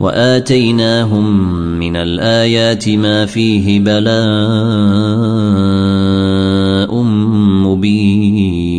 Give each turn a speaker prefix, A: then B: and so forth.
A: واتيناهم من الايات ما فيه بلاء مبين